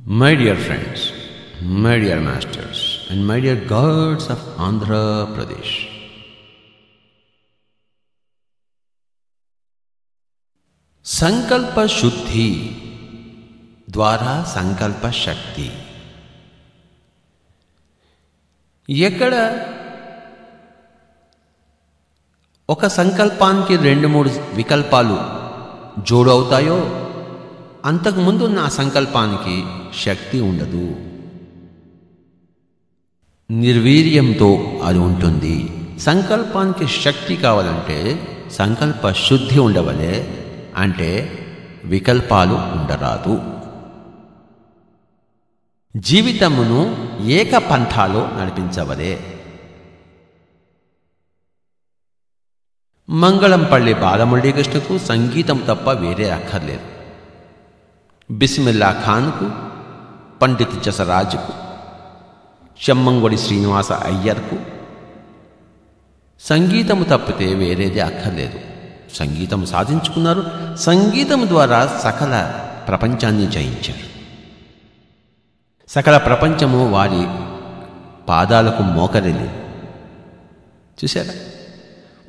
My dear friends, my dear masters, and my dear gods of Andhra Pradesh, సంకల్ప శుద్ధి ద్వారా సంకల్ప శక్తి ఎక్కడ ఒక సంకల్పానికి రెండు మూడు వికల్పాలు జోడవుతాయో అంతకుముందు నా సంకల్పానికి శక్తి ఉండదు. నిర్వీర్యంతో అది ఉంటుంది. సంకల్పానికి శక్తి కావాలంటే సంకల్ప శుద్ధి ఉండవలే అంటే వికల్పాలు ఉండరాదు. జీవితమును ఏక పంథాలో నడిపించవలే. మంగళంపల్లి బాలమురళీకృష్ణకు సంగీతం తప్ప వేరే అక్కర్లేదు. బిస్మిల్లా ఖాన్కు పండిత్ జసరాజుకు చెమ్మంగొడి శ్రీనివాస అయ్యర్కు సంగీతము తప్పితే వేరేది అక్కర్లేదు. సంగీతం సాధించుకున్నారు. సంగీతం ద్వారా సకల ప్రపంచాన్ని జయించారు. సకల ప్రపంచము వారి పాదాలకు మోకరిల్లి చూశారా?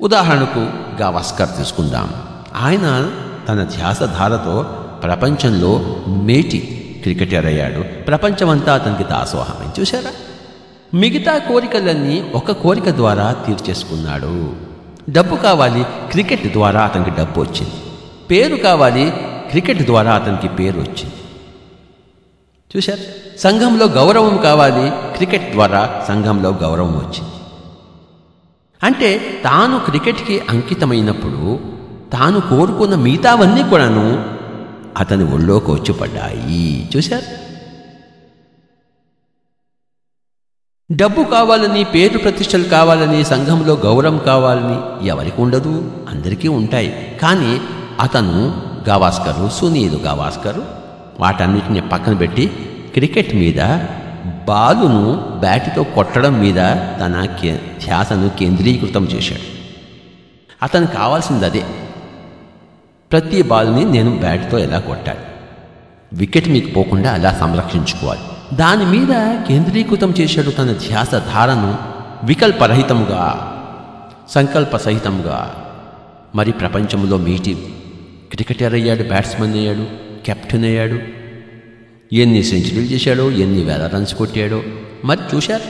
ఉదాహరణకు గావస్కర్ తీసుకుందాం. ఆయన తన ధ్యాసధారతో ప్రపంచంలో మేటి క్రికెటర్ అయ్యాడు. ప్రపంచమంతా అతనికి దాసోహమని చూశారా? మిగతా కోరికలన్నీ ఒక కోరిక ద్వారా తీర్చేసుకున్నాడు. డబ్బు కావాలి క్రికెట్ ద్వారా అతనికి డబ్బు వచ్చింది. పేరు కావాలి క్రికెట్ ద్వారా అతనికి పేరు వచ్చింది. చూశారు? సంఘంలో గౌరవం కావాలి క్రికెట్ ద్వారా సంఘంలో గౌరవం వచ్చింది. అంటే తాను క్రికెట్కి అంకితమైనప్పుడు తాను కోరుకున్న మిగతావన్నీ కూడాను అతని ఒళ్ళోకి వచ్చి పడ్డాయి. చూశారు? డబ్బు కావాలని పేరు ప్రతిష్టలు కావాలని సంఘంలో గౌరవం కావాలని ఎవరికి ఉండదు? అందరికీ ఉంటాయి. కానీ అతను గవాస్కరు సునీలు గవాస్కరు వాటన్నిటిని పక్కన పెట్టి క్రికెట్ మీద బాలును బ్యాటుతో కొట్టడం మీద తన ధ్యాసను కేంద్రీకృతం చేశాడు. అతను కావాల్సింది అదే ప్రతి బాల్ని నేను బ్యాట్తో ఎలా కొట్టాలి? వికెట్ మీకు పోకుండా అలా సంరక్షించుకోవాలి. దాని మీద కేంద్రీకృతం చేశాడు తన ధ్యాస ధారను వికల్పరహితముగా సంకల్ప సహితముగా మరి ప్రపంచంలో మీటి క్రికెటర్ అయ్యాడు బ్యాట్స్మెన్ అయ్యాడు కెప్టెన్ అయ్యాడు. ఎన్ని సెంచరీలు చేశాడో ఎన్ని వేల రన్స్ కొట్టాడో. మరి చూశారు?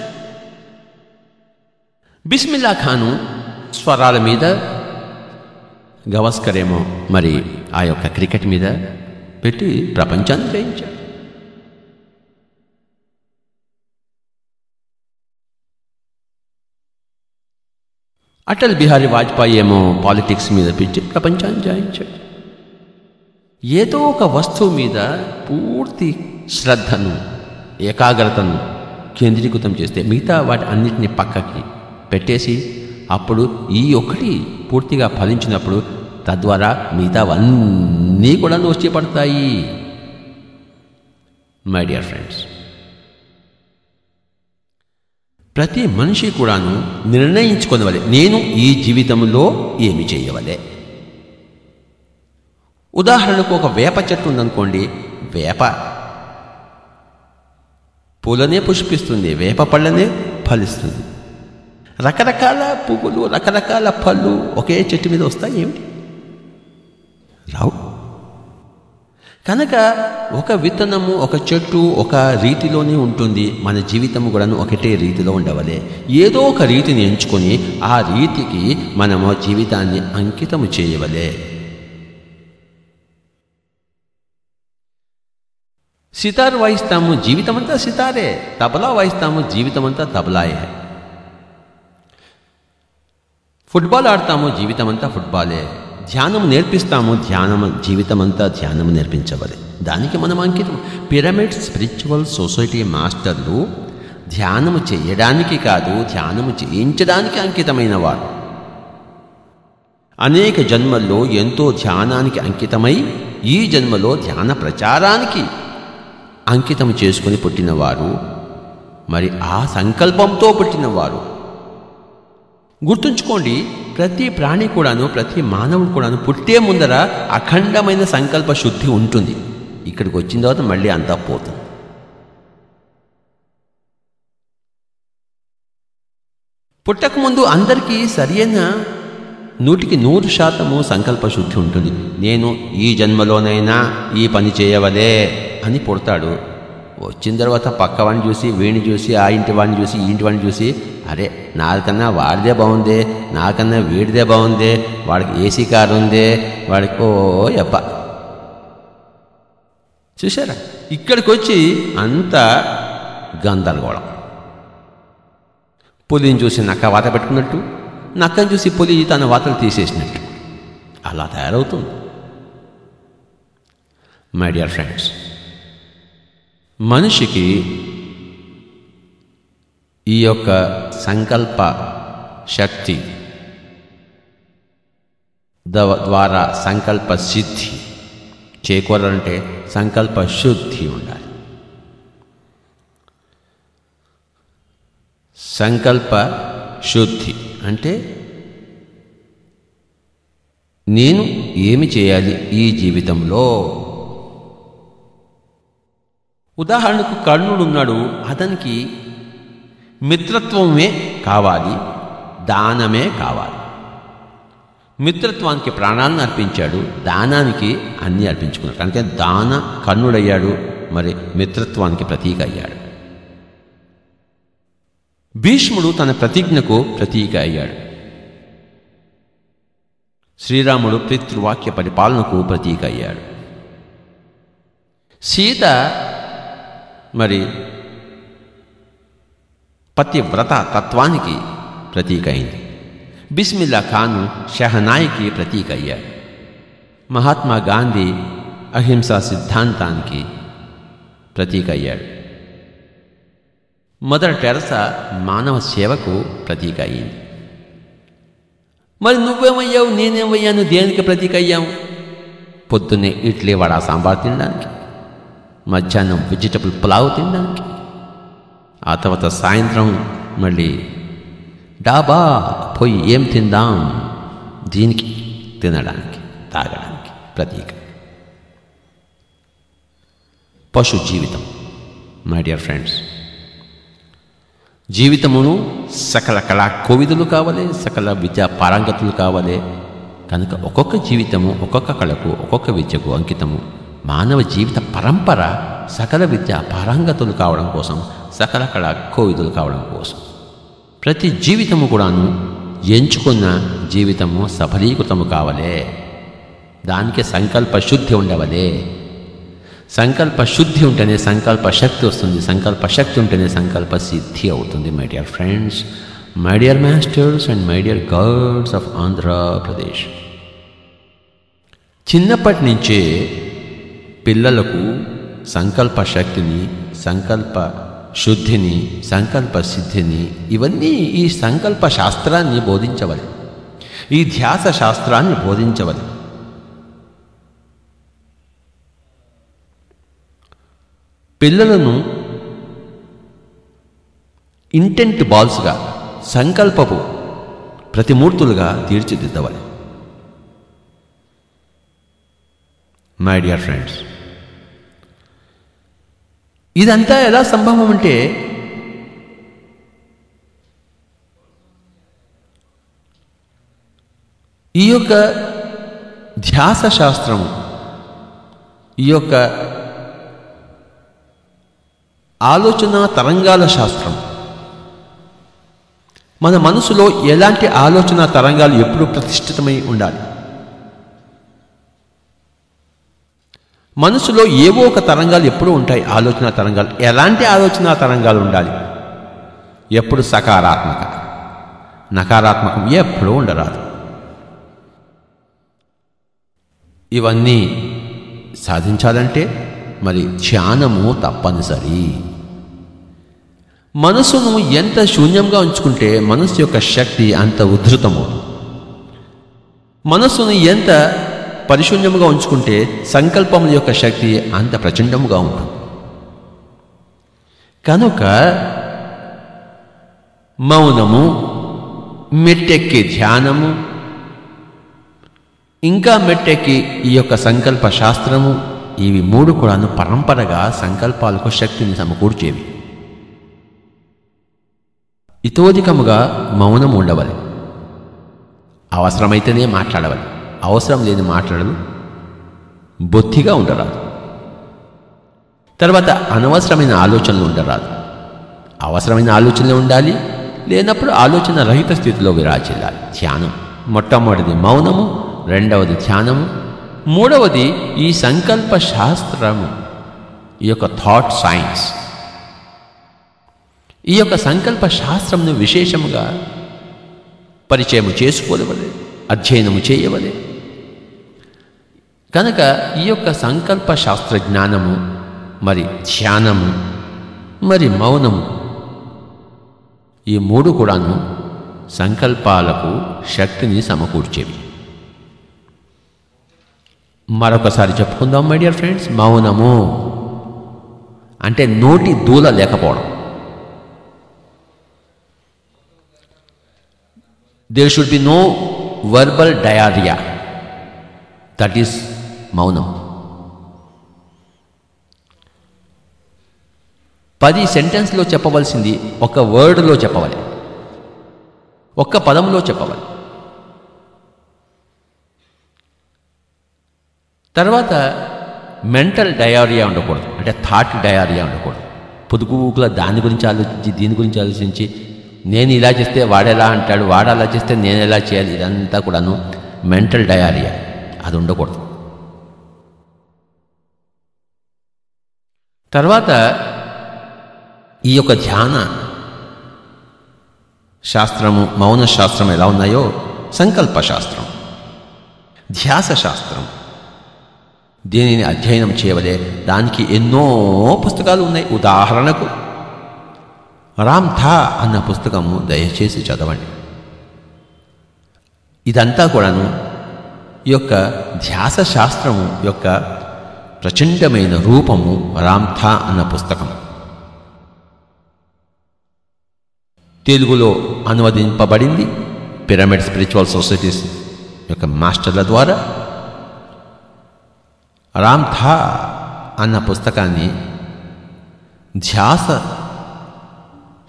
బిస్మిల్లా ఖాను స్వరాల మీద గవస్కర్ ఏమో మరి ఆ యొక్క క్రికెట్ మీద పెట్టి ప్రపంచాన్ని జయించాడు. అటల్ బిహారీ వాజ్పేయి ఏమో పాలిటిక్స్ మీద పిచ్చి ప్రపంచాన్ని జయించాడు. ఏదో ఒక వస్తువు మీద పూర్తి శ్రద్ధను ఏకాగ్రతను కేంద్రీకృతం చేస్తే మిగతా వాటి అన్నిటిని పక్కకి పెట్టేసి అప్పుడు ఈ ఒక్కటి పూర్తిగా ఫలించినప్పుడు తద్వారా మిగతావన్నీ కూడా వచ్చి పడతాయి మై డియర్ ఫ్రెండ్స్ ప్రతి మనిషి కూడాను నిర్ణయించుకొనవలే. నేను ఈ జీవితంలో ఏమి చేయవలే? ఉదాహరణకు ఒక వేప చెట్టు ఉందనుకోండి. వేప. పూలనే పుష్పిస్తుంది వేప పళ్ళనే ఫలిస్తుంది. రకరకాల పువ్వులు రకరకాల పళ్ళు ఒకే చెట్టు మీద వస్తాయి ఏమిటి? రావు. కనుక ఒక విత్తనము ఒక చెట్టు ఒక రీతిలోనే ఉంటుంది. మన జీవితం కూడా ఒకటే రీతిలో ఉండవలే. ఏదో ఒక రీతిని ఎంచుకొని ఆ రీతికి మనము జీవితాన్ని అంకితము చేయవలే. సితార్ వాయిస్తాము జీవితమంతా సితారే. తబలా వాయిస్తాము జీవితమంతా తబలాయే. ఫుట్బాల్ ఆడతాము జీవితమంతా ఫుట్బాలే. ధ్యానం నేర్పిస్తాము ధ్యానం జీవితమంతా ధ్యానం నేర్పించవాలి. దానికి మనం అంకితం. పిరమిడ్ స్పిరిచువల్ సొసైటీ మాస్టర్లు ధ్యానము చేయడానికి కాదు ధ్యానము చేయించడానికి అంకితమైన వారు అనేక జన్మల్లో ఎంతో ధ్యానానికి అంకితమై ఈ జన్మలో ధ్యాన ప్రచారానికి అంకితం చేసుకుని పుట్టినవారు. మరి ఆ సంకల్పంతో పుట్టినవారు. గుర్తుంచుకోండి ప్రతి ప్రాణి కూడాను ప్రతి మానవుడు కూడాను పుట్టే ముందర అఖండమైన సంకల్ప శుద్ధి ఉంటుంది. ఇక్కడికి వచ్చిన తర్వాత మళ్ళీ అంతా పోతుంది. పుట్టకముందు అందరికీ సరియైన నూటికి నూరు శాతము సంకల్ప శుద్ధి ఉంటుంది. నేను ఈ జన్మలోనైనా ఈ పని చేయవలే అని పుడతాడు. వచ్చిన తర్వాత పక్కవాడిని చూసి వీణి చూసి ఆ ఇంటి వాడిని చూసి ఈ ఇంటి వాడిని చూసి అరే నాకన్నా వాడిదే బాగుందే నాకన్నా వీడిదే బాగుందే వాడికి ఏసీ కారు ఉందే వాడికి ఓ ఎప్ప చూసారా ఇక్కడికి వచ్చి అంత గందరగోళం. పులిని చూసి నక్క వాత పెట్టుకున్నట్టు నక్కని చూసి పులి తన వాతలు తీసేసినట్టు. అలా తయారవుతుంది. మై డియర్ ఫ్రెండ్స్ మనిషికి ఈ యొక్క సంకల్ప శక్తి ద్వారా సంకల్ప సిద్ధి చేకూరాలంటే సంకల్ప శుద్ధి ఉండాలి. సంకల్ప శుద్ధి అంటే నేను ఏమి చేయాలి ఈ జీవితంలో? ఉదాహరణకు కర్ణుడున్నాడు అతనికి మిత్రత్వమే కావాలి దానమే కావాలి. మిత్రత్వానికి ప్రాణాలను అర్పించాడు దానానికి అన్నీ అర్పించుకున్నాడు. అంటే దాన కన్నుడయ్యాడు మరి మిత్రత్వానికి ప్రతీక అయ్యాడు భీష్ముడు తన ప్రతిజ్ఞకు ప్రతీక అయ్యాడు. శ్రీరాముడు పితృవాక్య పరిపాలనకు ప్రతీక అయ్యాడు. సీత మరి పతివ్రత తత్వానికి ప్రతీక అయింది బిస్మిల్లా ఖాను షహనాయికి ప్రతీక అయ్యాడు మహాత్మా గాంధీ అహింసా సిద్ధాంతానికి ప్రతీక అయ్యాడు మదర్ టెరసా మానవ సేవకు ప్రతీక అయ్యింది మరి నువ్వేమయ్యావు? నేనేమయ్యాను? దేనికి ప్రతీక అయ్యావు పొద్దున్నే ఇడ్లీ వడ సాంబార్ తినడానికి మధ్యాహ్నం వెజిటబుల్ పులావ్ తినడానికి ఆ తర్వాత సాయంత్రం మళ్ళీ డాబా పోయి ఏం తిందాం? దీనికి తినడానికి తాగడానికి ప్రతీక. పశు జీవితం మై డియర్ ఫ్రెండ్స్ జీవితమును సకల కళా కోవిదులు కావాలి సకల విద్యా పారంగతులు కావాలి. కనుక ఒక్కొక్క జీవితము ఒక్కొక్క కళకు ఒక్కొక్క విద్యకు అంకితము. మానవ జీవిత పరంపర సకల విద్య పారంగతులు కావడం కోసం సకల కళ కోవిదులు కావడం కోసం. ప్రతి జీవితము కూడాను ఎంచుకున్న జీవితము సఫలీకృతము కావలే. దానికి సంకల్ప శుద్ధి ఉండవలే. సంకల్ప శుద్ధి ఉంటేనే సంకల్ప శక్తి వస్తుంది. సంకల్ప శక్తి ఉంటేనే సంకల్ప సిద్ధి అవుతుంది my dear friends my dear masters and my dear girls of Andhra Pradesh చిన్నప్పటి నుంచే పిల్లలకు సంకల్ప శక్తిని సంకల్ప శుద్ధిని సంకల్ప సిద్ధిని ఇవన్నీ ఈ సంకల్ప శాస్త్రాన్ని బోధించవాలి. ఈ ధ్యాస శాస్త్రాన్ని బోధించవాలి. పిల్లలను ఇంటెంట్ బాల్స్గా సంకల్పపు ప్రతిమూర్తులుగా తీర్చిదిద్దవాలి. మై డియర్ ఫ్రెండ్స్ ఇదంతా ఎలా సంభవం అంటే ఈ యొక్క ధ్యాస శాస్త్రము ఈ యొక్క ఆలోచన తరంగాల శాస్త్రం. మన మనసులో ఎలాంటి ఆలోచన తరంగాలు ఎప్పుడు ప్రతిష్ఠితమై ఉండాలి? మనసులో ఏవో ఒక తరంగాలు ఎప్పుడూ ఉంటాయి. ఆలోచన తరంగాలు. ఎలాంటి ఆలోచన తరంగాలు ఉండాలి? ఎప్పుడు సకారాత్మక? నకారాత్మకం ఎప్పుడూ ఉండరాదు. ఇవన్నీ సాధించాలంటే మరి ధ్యానము తప్పనిసరి. మనసును ఎంత శూన్యంగా ఉంచుకుంటే మనసు యొక్క శక్తి అంత ఉద్ధృతమవుతుంది మనసును ఎంత పరిశూన్యముగా ఉంచుకుంటే సంకల్పముల యొక్క శక్తి అంత ప్రచండముగా ఉంటుంది కనుక మౌనము మెట్టెక్కి ధ్యానము ఇంకా మెట్టెక్కి ఈ యొక్క సంకల్ప శాస్త్రము ఇవి మూడు కూడాను పరంపరగా సంకల్పాలకు శక్తిని సమకూర్చేవి. ఇతోధికముగా మౌనం ఉండవాలి. అవసరమైతేనే మాట్లాడవాలి. అవసరం లేని మాట్లాడదు. బొత్తిగా ఉండరాదు. తర్వాత అనవసరమైన ఆలోచనలు ఉండరాదు. అవసరమైన ఆలోచనలు ఉండాలి లేనప్పుడు ఆలోచన రహిత స్థితిలో విరాచిల్లాలి ధ్యానం మొట్టమొదటిది మౌనము రెండవది ధ్యానము మూడవది ఈ సంకల్ప శాస్త్రము ఈ యొక్క థాట్ సైన్స్ ఈ యొక్క సంకల్ప శాస్త్రంను విశేషముగా పరిచయము చేసుకోవలే అధ్యయనము చేయవలే కనుక ఈ యొక్క సంకల్ప శాస్త్ర జ్ఞానము మరి ధ్యానము మరి మౌనము ఈ మూడు కూడాను సంకల్పాలకు శక్తిని సమకూర్చేవి. మరొకసారి చెప్పుకుందాం మై డియర్ ఫ్రెండ్స్ మౌనము అంటే నోటి దూల లేకపోవడం. There should be no verbal diarrhoea that is మౌనం. పది సెంటెన్స్లో చెప్పవలసింది ఒక వర్డ్లో చెప్పవాలి. ఒక్క పదంలో చెప్పవాలి. తర్వాత మెంటల్ డయారియా ఉండకూడదు. అంటే థాట్ డయారియా ఉండకూడదు. పొదుగుల దాని గురించి ఆలోచించి దీని గురించి ఆలోచించి నేను ఇలా చేస్తే వాడెలా అంటాడు వాడు అలా చేస్తే నేను ఎలా చేయాలి ఇదంతా కూడాను మెంటల్ డయారియా. అది ఉండకూడదు. తర్వాత ఈ యొక్క ధ్యాన శాస్త్రము మౌన శాస్త్రం ఎలా ఉన్నాయో? సంకల్ప శాస్త్రం. ధ్యాస శాస్త్రం. దీనిని అధ్యయనం చేయవలే? దానికి ఎన్నో పుస్తకాలు ఉన్నాయి. ఉదాహరణకు రామ్ థా అన్న పుస్తకము దయచేసి చదవండి. ఇదంతా కూడాను ఈ యొక్క ధ్యాస శాస్త్రము యొక్క ప్రచండమైన రూపము రామ్థా అన్న పుస్తకం. తెలుగులో అనువదింపబడింది పిరమిడ్ స్పిరిచువల్ సొసైటీస్ యొక్క మాస్టర్ల ద్వారా. రామ్థా అన్న పుస్తకాన్ని ధ్యాస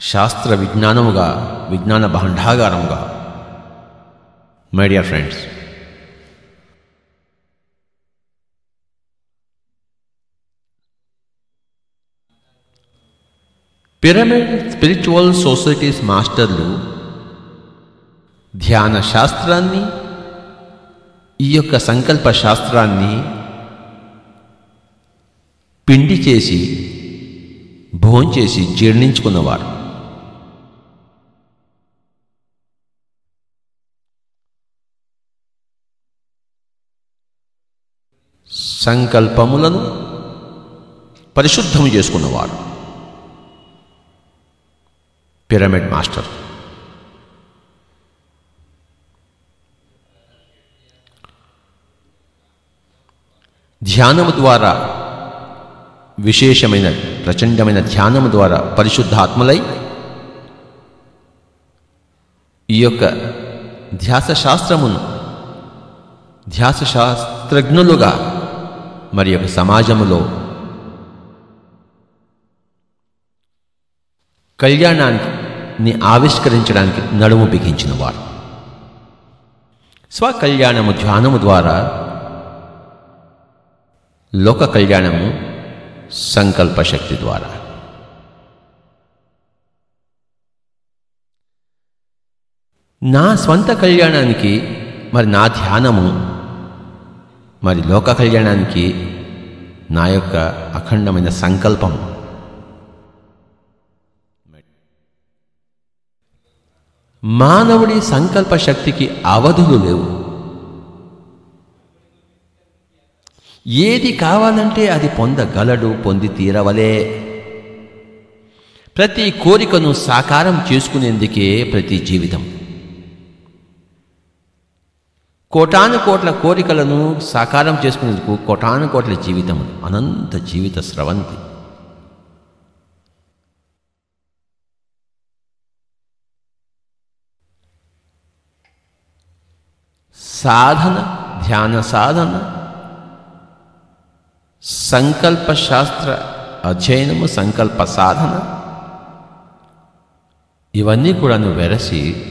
శాస్త్ర విజ్ఞానముగా విజ్ఞాన భాండాగారముగా my dear friends pyramid spiritual societies మాస్టర్లు ధ్యాన శాస్త్రాన్ని ఈ యొక్క సంకల్ప శాస్త్రాన్ని పిండి చేసి భోంచేసి జీర్ణించుకున్నవారు. సంకల్పములను పరిశుద్ధము చేసుకున్నవారు. పిరమిడ్ మాస్టర్ ధ్యానము ద్వారా విశేషమైన ప్రచండమైన ధ్యానము ద్వారా పరిశుద్ధాత్మలై ఈ యొక్క ధ్యాస శాస్త్రమును ధ్యాస మరి యొక్క సమాజములో ని ఆవిష్కరించడానికి నడుము బిగించిన వారు స్వకళ్యాణము ధ్యానము ద్వారా లోక కళ్యాణము సంకల్ప శక్తి ద్వారా. నా స్వంత కళ్యాణానికి మరి నా ధ్యానము మరి లోక కళ్యాణానికి నా యొక్క అఖండమైన సంకల్పం మానవుడి సంకల్ప శక్తికి అవధులు లేవు. ఏది కావాలంటే అది పొందగలడు పొంది తీరవలే. ప్రతి కోరికను సాకారం చేసుకునేందుకే ప్రతి జీవితం. కోటాను కోట్ల కోరికలను సాకారం చేసుకునేందుకు కోటాను కోట్ల జీవితం అనంత జీవిత స్రవంతి. సాధన ధ్యాన సాధన సంకల్ప శాస్త్ర అధ్యయనము సంకల్ప సాధన ఇవన్నీ కూడాను వెరసి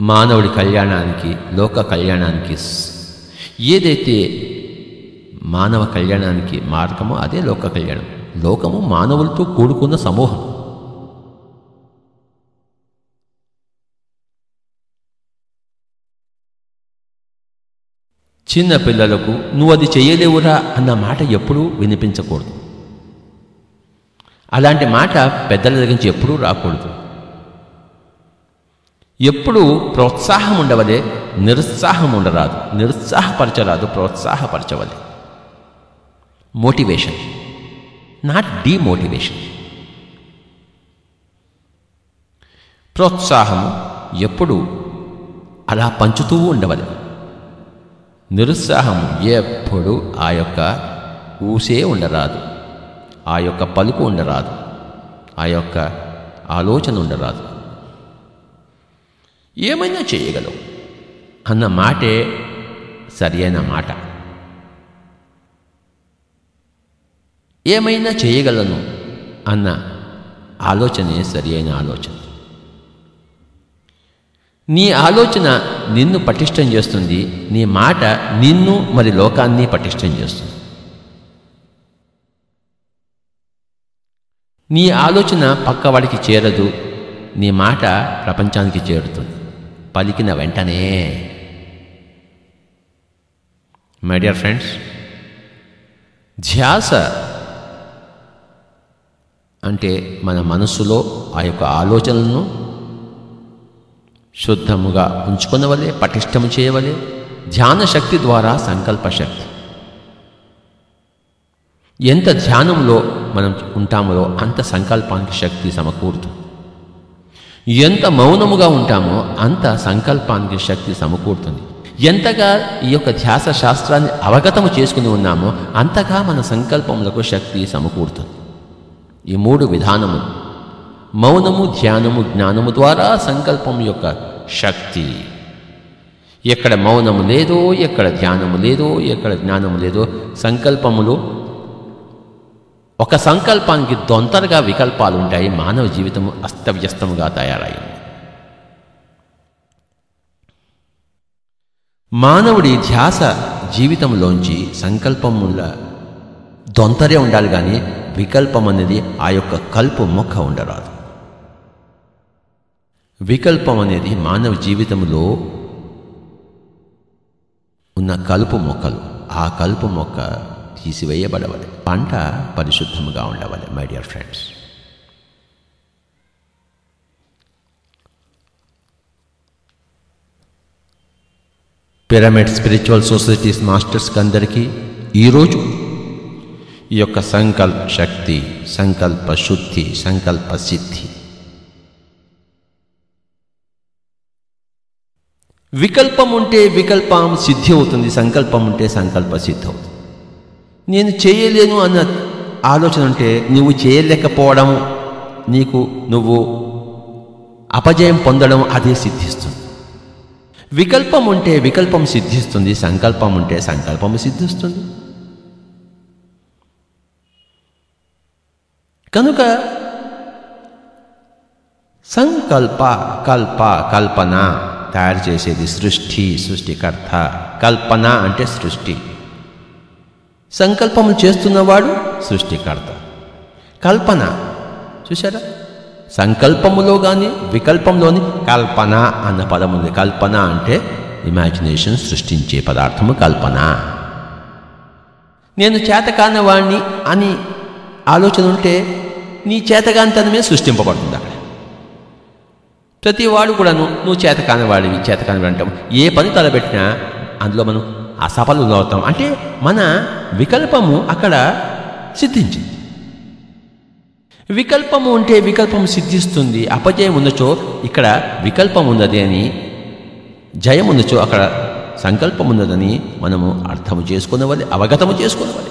మానవుడి కళ్యాణానికి లోక కళ్యాణానికి ఏదైతే మానవ కళ్యాణానికి మార్గమో అదే లోక కళ్యాణం. లోకము మానవులతో కూడుకున్న సమూహం. చిన్న పిల్లలకు నువ్వు అది చేయలేవురా అన్న మాట ఎప్పుడూ వినిపించకూడదు. అలాంటి మాట పెద్దల దగ్గర నుంచి ఎప్పుడూ రాకూడదు. ఎప్పుడూ ప్రోత్సాహం ఉండవలే నిరుత్సాహం ఉండరాదు నిరుత్సాహపరచరాదు ప్రోత్సాహపరచవలే. మోటివేషన్ నాట్ డీమోటివేషన్ ప్రోత్సాహము ఎప్పుడు అలా పంచుతూ ఉండవలే. నిరుత్సాహం ఎప్పుడు ఆ యొక్క ఊసే ఉండరాదు. ఆ యొక్క పలుకు ఉండరాదు. ఆ యొక్క ఆలోచన ఉండరాదు. ఏమైనా చేయగలవు? అన్న మాటే సరియైన మాట. ఏమైనా చేయగలను అన్న ఆలోచనే సరియైన ఆలోచన. నీ ఆలోచన నిన్ను పటిష్టం చేస్తుంది నీ మాట నిన్ను మరి లోకాన్ని పటిష్టం చేస్తుంది. నీ ఆలోచన పక్కవాడికి చేరదు నీ మాట ప్రపంచానికి చేరుతుంది. పలికిన వెంటనే. మై డియర్ ఫ్రెండ్స్ ధ్యాస అంటే మన మనస్సులో ఆ యొక్క ఆలోచనలను శుద్ధముగా ఉంచుకునవలే పటిష్టము చేయవలే ధ్యాన శక్తి ద్వారా సంకల్ప శక్తి ఎంత ధ్యానంలో మనం ఉంటామో అంత సంకల్పానికి శక్తి సమకూరుతుంది. ఎంత మౌనముగా ఉంటామో అంత సంకల్పానికి శక్తి సమకూరుతుంది. ఎంతగా ఈ యొక్క ధ్యాస శాస్త్రాన్ని అవగతము చేసుకుని ఉన్నామో అంతగా మన సంకల్పములకు శక్తి సమకూరుతుంది. ఈ మూడు విధానములు మౌనము ధ్యానము జ్ఞానము ద్వారా సంకల్పం యొక్క శక్తి. ఎక్కడ మౌనము లేదో ఎక్కడ ధ్యానము లేదో ఎక్కడ జ్ఞానము లేదో సంకల్పములు ఒక సంకల్పానికి దొంతరగా వికల్పాలు ఉంటాయి. మానవ జీవితం అస్తవ్యస్తముగా తయారైంది. మానవుడి ధ్యాస జీవితంలోంచి సంకల్పముల దొంతరే ఉండాలి కానీ వికల్పం అనేది ఆ యొక్క కల్పు మొక్క ఉండరాదు. వికల్పం అనేది మానవ జీవితంలో ఉన్న కలుపు మొక్కలు. ఆ కలుపు మొక్క తీసివేయబడవాలి. పంట పరిశుద్ధంగా ఉండవాలి my dear friends pyramid spiritual societies మాస్టర్స్కి అందరికీ ఈరోజు ఈ యొక్క సంకల్ప శక్తి సంకల్ప శుద్ధి సంకల్ప సిద్ధి వికల్పం ఉంటే వికల్పం సిద్ధి అవుతుంది సంకల్పం ఉంటే సంకల్ప సిద్ధి అవుతుంది నేను చేయలేను అన్న ఆలోచన ఉంటే నువ్వు చేయలేకపోవడం నీకు నువ్వు అపజయం పొందడం అదే సిద్ధిస్తుంది. వికల్పం ఉంటే వికల్పం సిద్ధిస్తుంది సంకల్పం ఉంటే సంకల్పం సిద్ధిస్తుంది. కనుక సంకల్ప కల్ప కల్పన తయారు చేసేది సృష్టి సృష్టికర్త. కల్పన అంటే సృష్టి. సంకల్పములు చేస్తున్నవాడు సృష్టికర్త. కల్పన. చూసారా సంకల్పములో కానీ వికల్పంలోని కల్పన అన్న పదం ఉంది. కల్పన అంటే ఇమాజినేషన్ సృష్టించే పదార్థము కల్పన. నేను చేతకానవాణ్ణి అని ఆలోచన ఉంటే నీ చేతగాంతనమే సృష్టింపబడుతుంది అక్కడ ప్రతి వాడు కూడాను నువ్వు చేతకానివాడివి వాడివి చేతకాని అంటాం ఏ పని తలబెట్టినా అందులో మనం అసఫలం అవుతాం. అంటే మన వికల్పము అక్కడ సిద్ధించింది. వికల్పము ఉంటే వికల్పం సిద్ధిస్తుంది. అపజయం ఉన్నచో ఇక్కడ వికల్పం ఉన్నది అని జయం ఉన్నచో అక్కడ సంకల్పం ఉన్నదని మనము అర్థము చేసుకునేవాలి అవగతము చేసుకునేవాలి.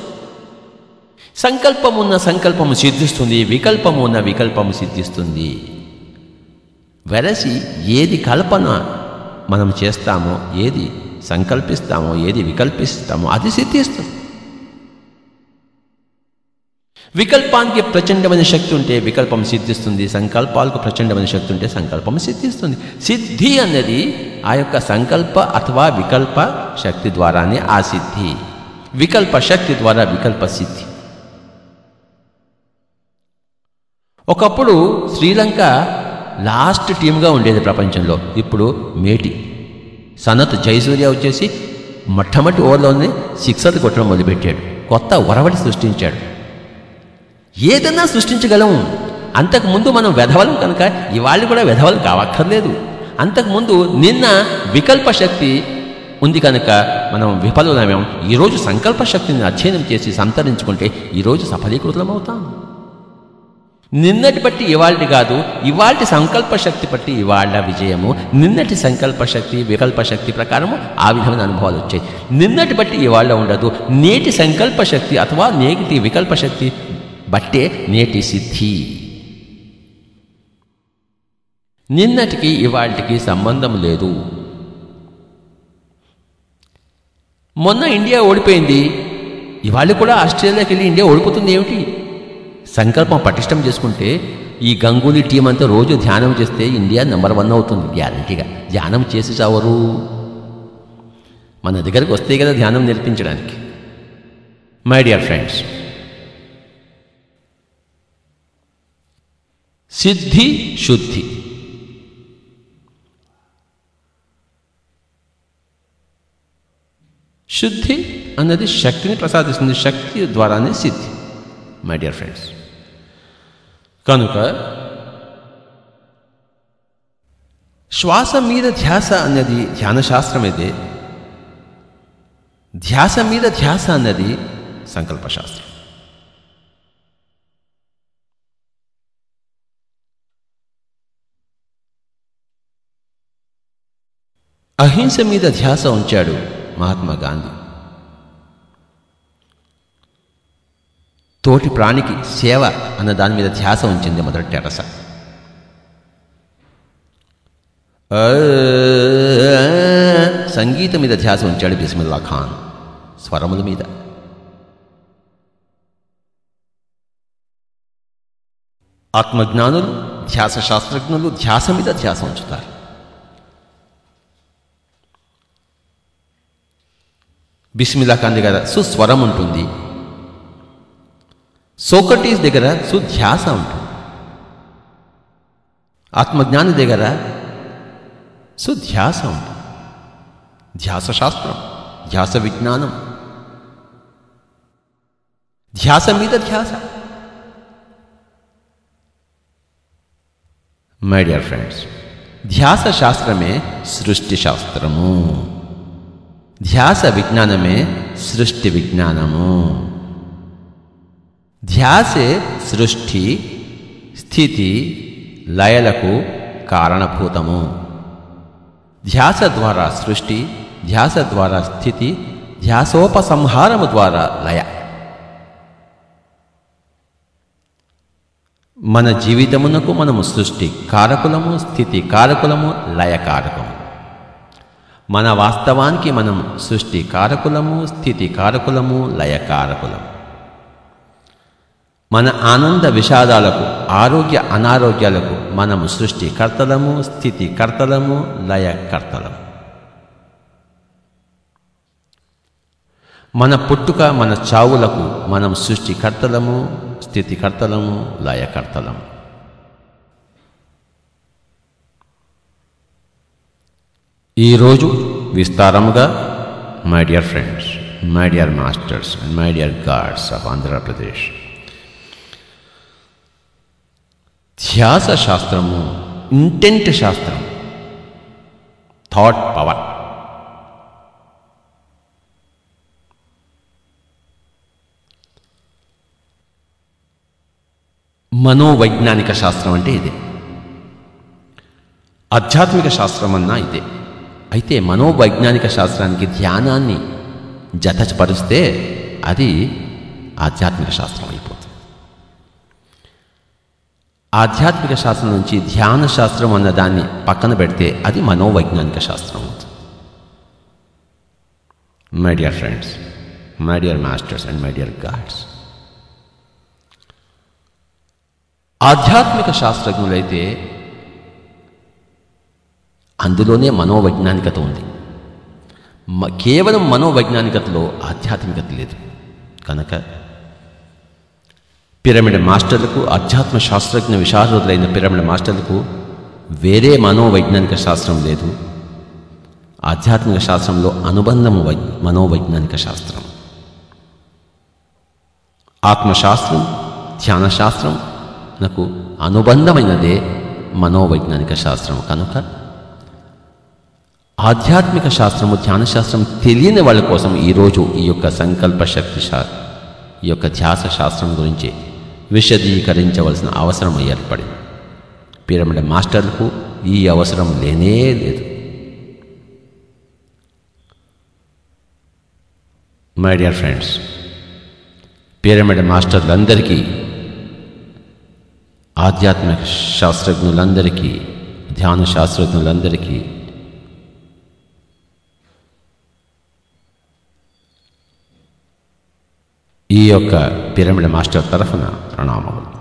సంకల్పం ఉన్న సంకల్పము సిద్ధిస్తుంది వికల్పము ఉన్న వికల్పము సిద్ధిస్తుంది. వెరసి ఏది కల్పన మనం చేస్తామో ఏది సంకల్పిస్తామో ఏది వికల్పిస్తామో అది సిద్ధిస్తుంది. వికల్పానికి ప్రచండమైన శక్తి ఉంటే వికల్పం సిద్ధిస్తుంది సంకల్పాలకు ప్రచండమైన శక్తి ఉంటే సంకల్పం సిద్ధిస్తుంది. సిద్ధి అన్నది ఆ యొక్క సంకల్ప అథవా వికల్ప శక్తి ద్వారానే ఆ సిద్ధి. వికల్ప శక్తి ద్వారా వికల్ప సిద్ధి. ఒకప్పుడు శ్రీలంక లాస్ట్ టీమ్గా ఉండేది ప్రపంచంలో. ఇప్పుడు మేటి. సనత్ జయసూర్య వచ్చేసి మొట్టమొదటి ఓవర్లోనే సిక్సర్లు కొట్టడం మొదలుపెట్టాడు. కొత్త ఒరవడి సృష్టించాడు. ఏదన్నా సృష్టించగలం. అంతకుముందు మనం వెధవలం కనుక ఇవాళ్ళు కూడా వెధవలు కావక్కర్లేదు. అంతకుముందు నిన్న వికల్ప శక్తి ఉంది కనుక మనం విఫలమేం ఈరోజు సంకల్ప శక్తిని అధ్యయనం చేసి సంతరించుకుంటే ఈరోజు సఫలీకృతం అవుతాం నిన్నటి బట్టి ఇవాళటి కాదు ఇవాళటి సంకల్ప శక్తి బట్టి ఇవాళ విజయము. నిన్నటి సంకల్ప శక్తి వికల్ప శక్తి ప్రకారము ఆ విధమైన అనుభవాలు వచ్చాయి. నిన్నటి బట్టి ఇవాళ ఉండదు. నేటి సంకల్ప శక్తి అథవా నేటి వికల్ప శక్తి బట్టే నేటి సిద్ధి. నిన్నటికి ఇవాళకి సంబంధం లేదు. మొన్న ఇండియా ఓడిపోయింది. ఇవాళ కూడా ఆస్ట్రేలియాకి వెళ్ళి ఇండియా ఓడిపోతుంది ఏమిటి? సంకల్పం పటిష్టం చేసుకుంటే ఈ గంగూలీ టీం అంతా రోజు ధ్యానం చేస్తే ఇండియా నెంబర్ వన్ అవుతుంది గ్యారంటీగా. ధ్యానం చేసి చావరు. మన దగ్గరకు వస్తే కదా ధ్యానం నేర్పించడానికి. మై డియర్ ఫ్రెండ్స్ సిద్ధి శుద్ధి. శుద్ధి అన్నది శక్తిని ప్రసాదిస్తుంది శక్తి ద్వారానే సిద్ధి. మై డియర్ ఫ్రెండ్స్ కనుక శ్వాస మీద ధ్యాస అన్నది ధ్యానశాస్త్రం అయితే ధ్యాస మీద ధ్యాస అన్నది సంకల్పశాస్త్రం. అహింస మీద ధ్యాస ఉంచాడు మహాత్మా గాంధీ. తోటి ప్రాణికి సేవ అన్న దాని మీద ధ్యాస ఉంచింది మొదటి టెరస సంగీతం మీద ధ్యాస ఉంచాడు బిస్మిల్లా ఖాన్ స్వరముల మీద. ఆత్మజ్ఞానులు ధ్యాస శాస్త్రజ్ఞులు ధ్యాస మీద ధ్యాస ఉంచుతారు. బిస్మిల్లా ఖాన్ దగ్గర సుస్వరం ఉంటుంది. సోకటీస్ దగ్గర సుధ్యాస ఉంటుంది ఆత్మజ్ఞాని దగ్గర సుధ్యాస ఉంటుంది ధ్యాస శాస్త్రం ధ్యాస విజ్ఞానం ధ్యాస మీద ధ్యాస మై డియర్ ఫ్రెండ్స్ ధ్యాస శాస్త్రమే సృష్టి శాస్త్రము ధ్యాస విజ్ఞానమే సృష్టి విజ్ఞానము ధ్యాసే సృష్టి స్థితి లయలకు కారణభూతము. ధ్యాస ద్వారా సృష్టి ధ్యాస ద్వారా స్థితి ధ్యాసోపసంహారము ద్వారా లయ. మన జీవితమునకు మనము సృష్టి కారకులము స్థితి కారకులము లయ కారకము. మన వాస్తవానికి మనం సృష్టి కారకులము స్థితి కారకులము లయ కారకులము. మన ఆనంద విషాదాలకు ఆరోగ్య అనారోగ్యాలకు మనము సృష్టికర్తలము స్థితికర్తలము లయకర్తలము. మన పుట్టుక మన చావులకు మనం సృష్టికర్తలము స్థితికర్తలము లయకర్తలము. ఈరోజు విస్తారముగా my dear friends my dear masters and my dear gods of Andhra Pradesh ధ్యాస శాస్త్రము ఇంటెంట్ శాస్త్రం థాట్ పవర్ మనోవైజ్ఞానిక శాస్త్రం అంటే ఇదే. ఆధ్యాత్మిక శాస్త్రం అన్నా ఇదే. అయితే మనోవైజ్ఞానిక శాస్త్రానికి ధ్యానాన్ని జతపరిస్తే అది ఆధ్యాత్మిక శాస్త్రం ఆధ్యాత్మిక శాస్త్రం నుంచి ధ్యాన శాస్త్రం అన్న దాన్ని పక్కన పెడితే అది మనోవైజ్ఞానిక శాస్త్రం. అవుతుంది my dear friends my dear masters and my dear gods ఆధ్యాత్మిక శాస్త్రజ్ఞులైతే అందులోనే మనోవైజ్ఞానికత ఉంది. కేవలం మనోవైజ్ఞానికతలో ఆధ్యాత్మికత లేదు. కనుక పిరమిడ్ మాస్టర్లకు అధ్యాత్మ శాస్త్రజ్ఞ విశారదులైన పిరమిడ్ మాస్టర్లకు వేరే మనోవైజ్ఞానిక శాస్త్రం లేదు. ఆధ్యాత్మిక శాస్త్రంలో అనుబంధము మనోవైజ్ఞానిక శాస్త్రం. ఆత్మశాస్త్రం ధ్యాన శాస్త్రం నాకు అనుబంధమైనదే మనోవైజ్ఞానిక శాస్త్రం. కనుక ఆధ్యాత్మిక శాస్త్రము ధ్యాన శాస్త్రం తెలియని వాళ్ళ కోసం ఈరోజు ఈ యొక్క సంకల్ప శక్తి శా ఈ యొక్క ధ్యాస శాస్త్రం గురించి విశదీకరించవలసిన అవసరం ఏర్పడింది. పిరమిడ్ మాస్టర్లకు ఈ అవసరం లేనే లేదు. మై డియర్ ఫ్రెండ్స్ పిరమిడ్ మాస్టర్లందరికీ ఆధ్యాత్మిక శాస్త్రజ్ఞులందరికీ ధ్యాన శాస్త్రజ్ఞులందరికీ ఈ యొక్క పిరమిడ్ మాస్టర్ తరఫున ప్రణామములు